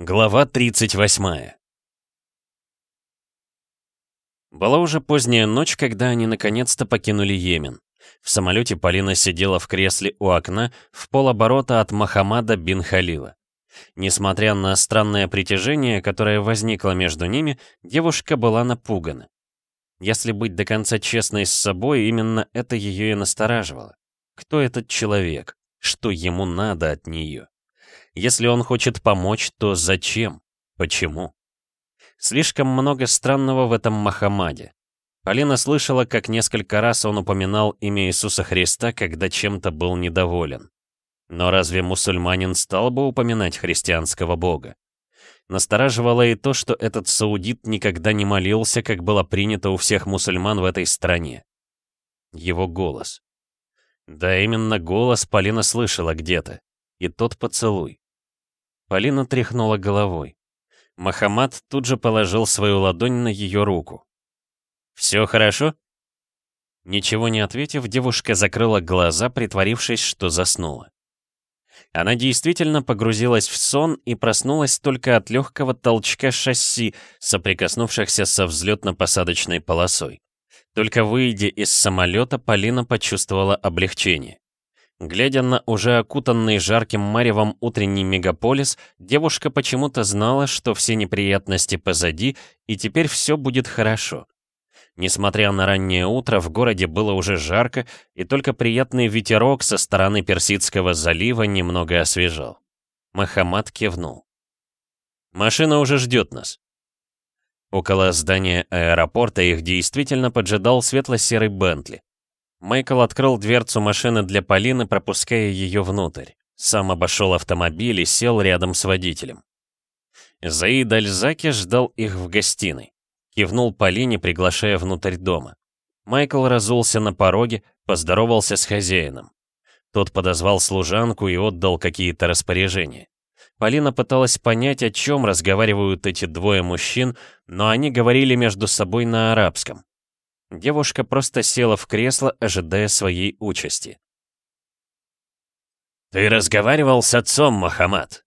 Глава 38 Была уже поздняя ночь, когда они наконец-то покинули Йемен. В самолете Полина сидела в кресле у окна в полоборота от Махамада бин Халила. Несмотря на странное притяжение, которое возникло между ними, девушка была напугана. Если быть до конца честной с собой, именно это ее и настораживало. Кто этот человек? Что ему надо от нее? Если он хочет помочь, то зачем? Почему? Слишком много странного в этом Махамаде. Полина слышала, как несколько раз он упоминал имя Иисуса Христа, когда чем-то был недоволен. Но разве мусульманин стал бы упоминать христианского бога? Настораживало и то, что этот саудит никогда не молился, как было принято у всех мусульман в этой стране. Его голос. Да, именно голос Полина слышала где-то. И тот поцелуй. Полина тряхнула головой. Махамад тут же положил свою ладонь на ее руку. «Все хорошо?» Ничего не ответив, девушка закрыла глаза, притворившись, что заснула. Она действительно погрузилась в сон и проснулась только от легкого толчка шасси, соприкоснувшихся со взлетно-посадочной полосой. Только выйдя из самолета, Полина почувствовала облегчение. Глядя на уже окутанный жарким маревом утренний мегаполис, девушка почему-то знала, что все неприятности позади, и теперь все будет хорошо. Несмотря на раннее утро, в городе было уже жарко, и только приятный ветерок со стороны Персидского залива немного освежал. Махамад кивнул. «Машина уже ждет нас». Около здания аэропорта их действительно поджидал светло-серый Бентли. Майкл открыл дверцу машины для Полины, пропуская ее внутрь. Сам обошел автомобиль и сел рядом с водителем. Заид Альзаки ждал их в гостиной. Кивнул Полине, приглашая внутрь дома. Майкл разулся на пороге, поздоровался с хозяином. Тот подозвал служанку и отдал какие-то распоряжения. Полина пыталась понять, о чем разговаривают эти двое мужчин, но они говорили между собой на арабском. Девушка просто села в кресло, ожидая своей участи. «Ты разговаривал с отцом, Мохаммад?»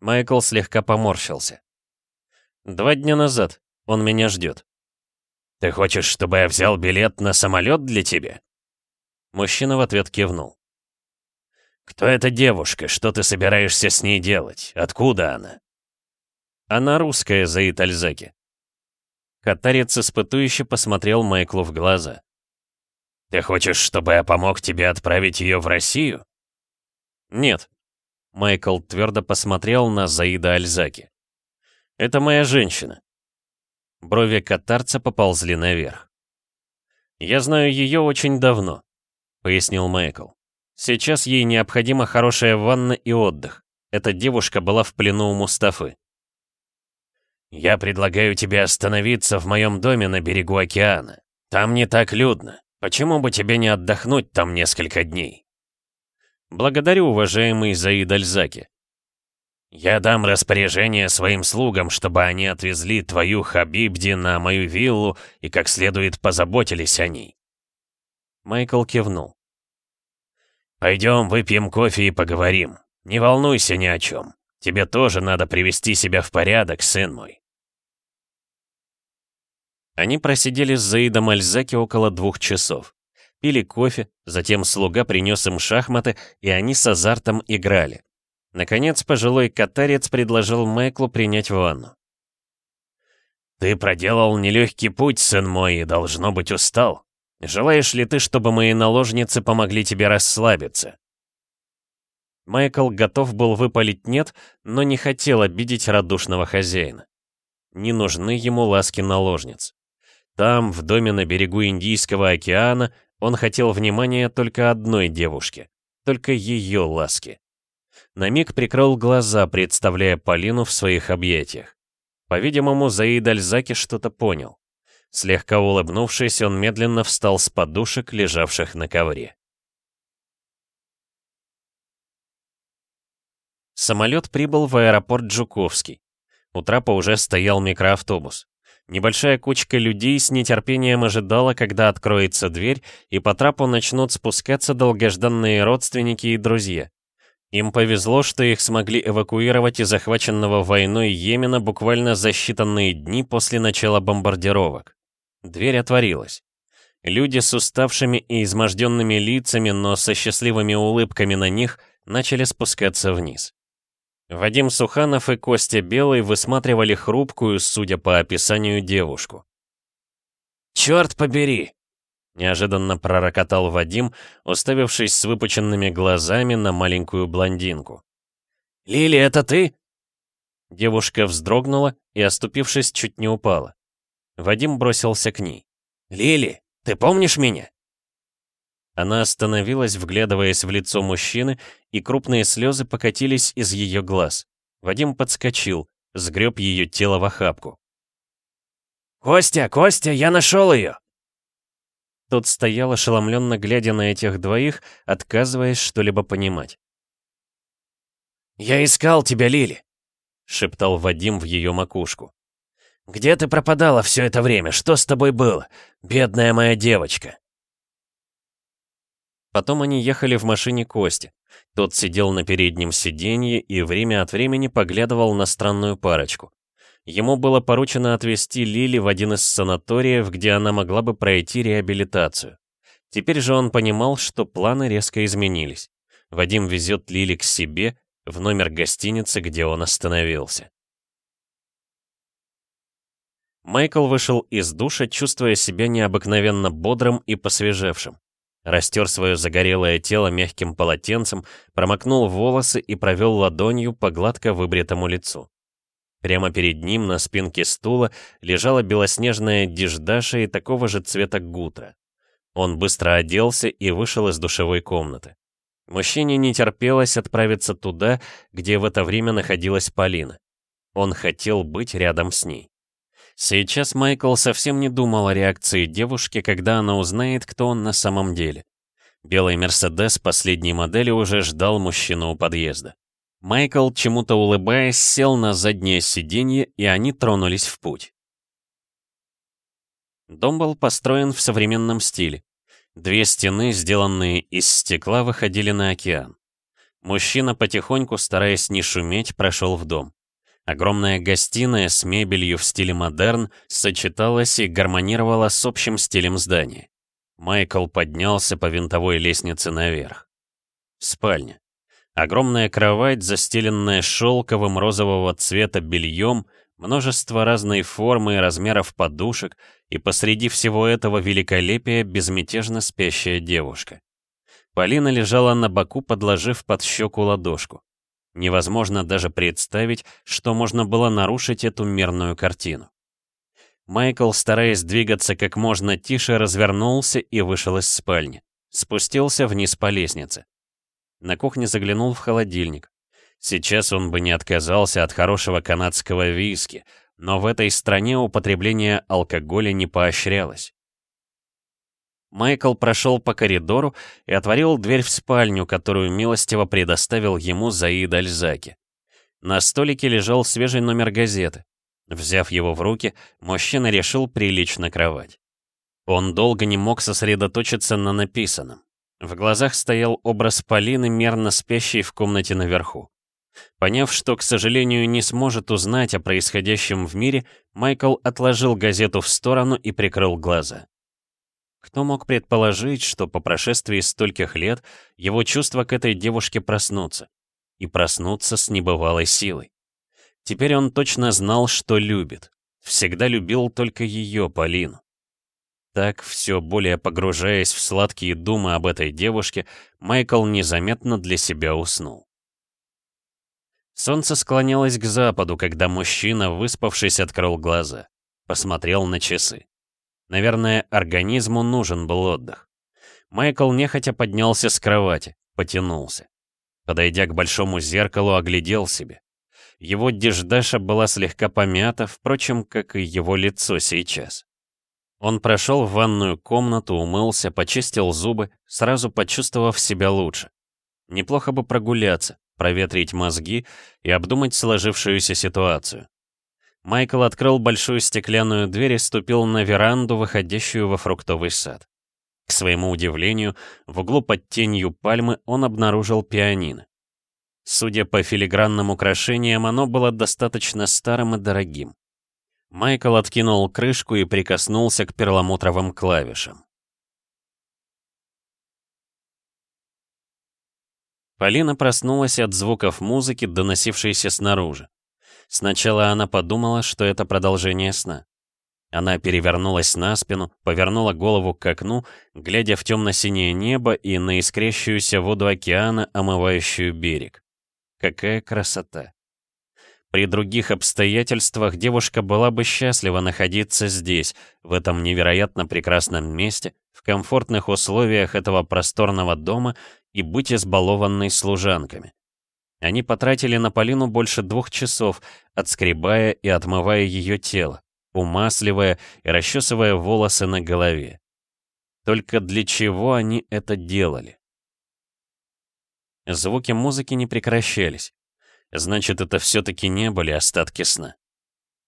Майкл слегка поморщился. «Два дня назад. Он меня ждет». «Ты хочешь, чтобы я взял билет на самолет для тебя?» Мужчина в ответ кивнул. «Кто эта девушка? Что ты собираешься с ней делать? Откуда она?» «Она русская, Заид Альзаки. Катарец испытующе посмотрел Майклу в глаза. «Ты хочешь, чтобы я помог тебе отправить ее в Россию?» «Нет». Майкл твердо посмотрел на Заида Альзаки. «Это моя женщина». Брови катарца поползли наверх. «Я знаю ее очень давно», — пояснил Майкл. «Сейчас ей необходима хорошая ванна и отдых. Эта девушка была в плену у Мустафы. «Я предлагаю тебе остановиться в моем доме на берегу океана. Там не так людно. Почему бы тебе не отдохнуть там несколько дней?» «Благодарю, уважаемый Заид Альзаки». «Я дам распоряжение своим слугам, чтобы они отвезли твою Хабибди на мою виллу и как следует позаботились о ней». Майкл кивнул. «Пойдем, выпьем кофе и поговорим. Не волнуйся ни о чем. Тебе тоже надо привести себя в порядок, сын мой». Они просидели с Заидом Альзаки около двух часов. Пили кофе, затем слуга принес им шахматы, и они с азартом играли. Наконец, пожилой катарец предложил Майклу принять ванну. «Ты проделал нелегкий путь, сын мой, и, должно быть, устал. Желаешь ли ты, чтобы мои наложницы помогли тебе расслабиться?» Майкл готов был выпалить «нет», но не хотел обидеть радушного хозяина. Не нужны ему ласки наложниц. Там, в доме на берегу Индийского океана, он хотел внимания только одной девушке, только ее ласки. На миг прикрыл глаза, представляя Полину в своих объятиях. По-видимому, Заид Альзаки что-то понял. Слегка улыбнувшись, он медленно встал с подушек, лежавших на ковре. Самолет прибыл в аэропорт Жуковский. У трапа уже стоял микроавтобус. Небольшая кучка людей с нетерпением ожидала, когда откроется дверь, и по трапу начнут спускаться долгожданные родственники и друзья. Им повезло, что их смогли эвакуировать из захваченного войной Йемена буквально за считанные дни после начала бомбардировок. Дверь отворилась. Люди с уставшими и изможденными лицами, но со счастливыми улыбками на них, начали спускаться вниз. Вадим Суханов и Костя Белый высматривали хрупкую, судя по описанию, девушку. «Черт побери!» — неожиданно пророкотал Вадим, уставившись с выпученными глазами на маленькую блондинку. «Лили, это ты?» Девушка вздрогнула и, оступившись, чуть не упала. Вадим бросился к ней. «Лили, ты помнишь меня?» Она остановилась, вглядываясь в лицо мужчины, и крупные слезы покатились из ее глаз. Вадим подскочил, сгреб ее тело в охапку. «Костя, Костя, я нашел ее!» Тот стоял, ошеломленно глядя на этих двоих, отказываясь что-либо понимать. «Я искал тебя, Лили!» — шептал Вадим в ее макушку. «Где ты пропадала все это время? Что с тобой было? Бедная моя девочка!» Потом они ехали в машине Кости. Тот сидел на переднем сиденье и время от времени поглядывал на странную парочку. Ему было поручено отвезти Лили в один из санаториев, где она могла бы пройти реабилитацию. Теперь же он понимал, что планы резко изменились. Вадим везет Лили к себе, в номер гостиницы, где он остановился. Майкл вышел из душа, чувствуя себя необыкновенно бодрым и посвежевшим. Растер свое загорелое тело мягким полотенцем, промокнул волосы и провел ладонью по гладко выбритому лицу. Прямо перед ним на спинке стула лежала белоснежная диждаша и такого же цвета гутра. Он быстро оделся и вышел из душевой комнаты. Мужчине не терпелось отправиться туда, где в это время находилась Полина. Он хотел быть рядом с ней. Сейчас Майкл совсем не думал о реакции девушки, когда она узнает, кто он на самом деле. Белый Мерседес последней модели уже ждал мужчину у подъезда. Майкл, чему-то улыбаясь, сел на заднее сиденье, и они тронулись в путь. Дом был построен в современном стиле. Две стены, сделанные из стекла, выходили на океан. Мужчина, потихоньку, стараясь не шуметь, прошел в дом. Огромная гостиная с мебелью в стиле модерн сочеталась и гармонировала с общим стилем здания. Майкл поднялся по винтовой лестнице наверх. Спальня. Огромная кровать, застеленная шелковым розового цвета бельем, множество разной формы и размеров подушек, и посреди всего этого великолепия безмятежно спящая девушка. Полина лежала на боку, подложив под щеку ладошку. Невозможно даже представить, что можно было нарушить эту мирную картину. Майкл, стараясь двигаться как можно тише, развернулся и вышел из спальни. Спустился вниз по лестнице. На кухне заглянул в холодильник. Сейчас он бы не отказался от хорошего канадского виски, но в этой стране употребление алкоголя не поощрялось. Майкл прошел по коридору и отворил дверь в спальню, которую милостиво предоставил ему Заид Альзаки. На столике лежал свежий номер газеты. Взяв его в руки, мужчина решил прилечь на кровать. Он долго не мог сосредоточиться на написанном. В глазах стоял образ Полины, мерно спящей в комнате наверху. Поняв, что, к сожалению, не сможет узнать о происходящем в мире, Майкл отложил газету в сторону и прикрыл глаза. Кто мог предположить, что по прошествии стольких лет его чувства к этой девушке проснутся? И проснутся с небывалой силой. Теперь он точно знал, что любит. Всегда любил только ее, Полину. Так, все более погружаясь в сладкие думы об этой девушке, Майкл незаметно для себя уснул. Солнце склонялось к западу, когда мужчина, выспавшись, открыл глаза. Посмотрел на часы. Наверное, организму нужен был отдых. Майкл нехотя поднялся с кровати, потянулся. Подойдя к большому зеркалу, оглядел себе. Его деждаша была слегка помята, впрочем, как и его лицо сейчас. Он прошел в ванную комнату, умылся, почистил зубы, сразу почувствовав себя лучше. Неплохо бы прогуляться, проветрить мозги и обдумать сложившуюся ситуацию. Майкл открыл большую стеклянную дверь и ступил на веранду, выходящую во фруктовый сад. К своему удивлению, в углу под тенью пальмы он обнаружил пианино. Судя по филигранным украшениям, оно было достаточно старым и дорогим. Майкл откинул крышку и прикоснулся к перламутровым клавишам. Полина проснулась от звуков музыки, доносившейся снаружи. Сначала она подумала, что это продолжение сна. Она перевернулась на спину, повернула голову к окну, глядя в темно-синее небо и на искрящуюся воду океана, омывающую берег. Какая красота! При других обстоятельствах девушка была бы счастлива находиться здесь, в этом невероятно прекрасном месте, в комфортных условиях этого просторного дома и быть избалованной служанками. Они потратили на Полину больше двух часов, отскребая и отмывая ее тело, умасливая и расчесывая волосы на голове. Только для чего они это делали? Звуки музыки не прекращались. Значит, это все-таки не были остатки сна.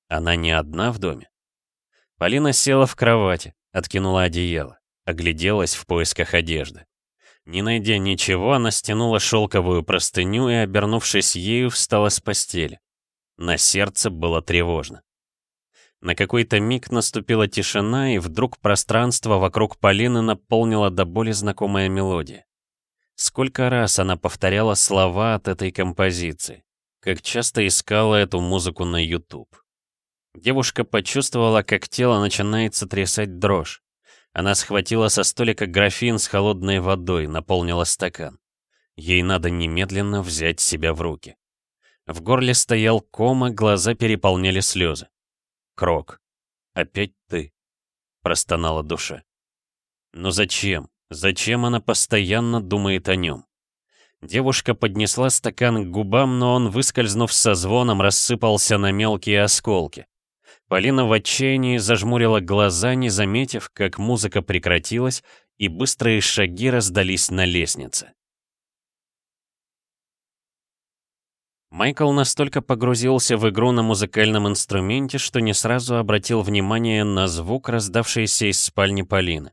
Она не одна в доме. Полина села в кровати, откинула одеяло, огляделась в поисках одежды. Не найдя ничего, она стянула шелковую простыню и, обернувшись ею, встала с постели. На сердце было тревожно. На какой-то миг наступила тишина, и вдруг пространство вокруг Полины наполнила до боли знакомая мелодия. Сколько раз она повторяла слова от этой композиции как часто искала эту музыку на YouTube. Девушка почувствовала, как тело начинает сотрясать дрожь. Она схватила со столика графин с холодной водой, наполнила стакан. Ей надо немедленно взять себя в руки. В горле стоял кома, глаза переполняли слезы. «Крок, опять ты», — простонала душа. Но зачем? Зачем она постоянно думает о нем? Девушка поднесла стакан к губам, но он, выскользнув со звоном, рассыпался на мелкие осколки. Полина в отчаянии зажмурила глаза, не заметив, как музыка прекратилась, и быстрые шаги раздались на лестнице. Майкл настолько погрузился в игру на музыкальном инструменте, что не сразу обратил внимание на звук, раздавшийся из спальни Полины.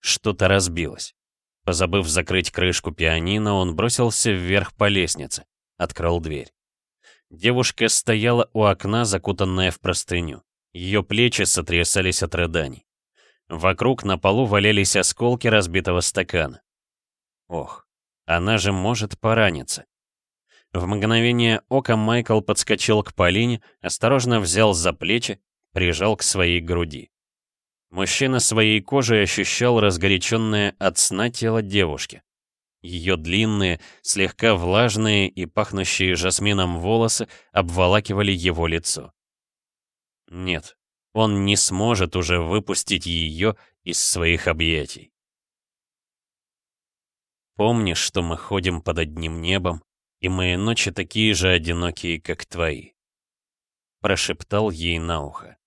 Что-то разбилось. Позабыв закрыть крышку пианино, он бросился вверх по лестнице, открыл дверь. Девушка стояла у окна, закутанная в простыню. Ее плечи сотрясались от рыданий. Вокруг на полу валялись осколки разбитого стакана. Ох, она же может пораниться. В мгновение ока Майкл подскочил к Полине, осторожно взял за плечи, прижал к своей груди. Мужчина своей кожей ощущал разгоряченное от сна тело девушки. Ее длинные, слегка влажные и пахнущие жасмином волосы обволакивали его лицо. Нет, он не сможет уже выпустить ее из своих объятий. Помни, что мы ходим под одним небом, и мои ночи такие же одинокие, как твои. Прошептал ей на ухо.